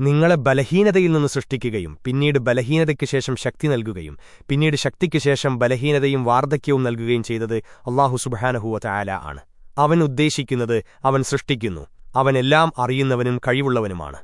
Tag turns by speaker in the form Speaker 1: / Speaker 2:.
Speaker 1: നിങ്ങളെ ബലഹീനതയിൽ നിന്ന് സൃഷ്ടിക്കുകയും പിന്നീട് ബലഹീനതയ്ക്ക് ശേഷം ശക്തി നൽകുകയും പിന്നീട് ശക്തിക്ക് ശേഷം ബലഹീനതയും വാർദ്ധക്യവും നൽകുകയും ചെയ്തത് അള്ളാഹു സുബഹാനഹുവ ആല ആണ്. അവൻ ഉദ്ദേശിക്കുന്നത് അവൻ സൃഷ്ടിക്കുന്നു. അവനെല്ലാം അറിയുന്നവനും കഴിവുള്ളവനുമാണ്.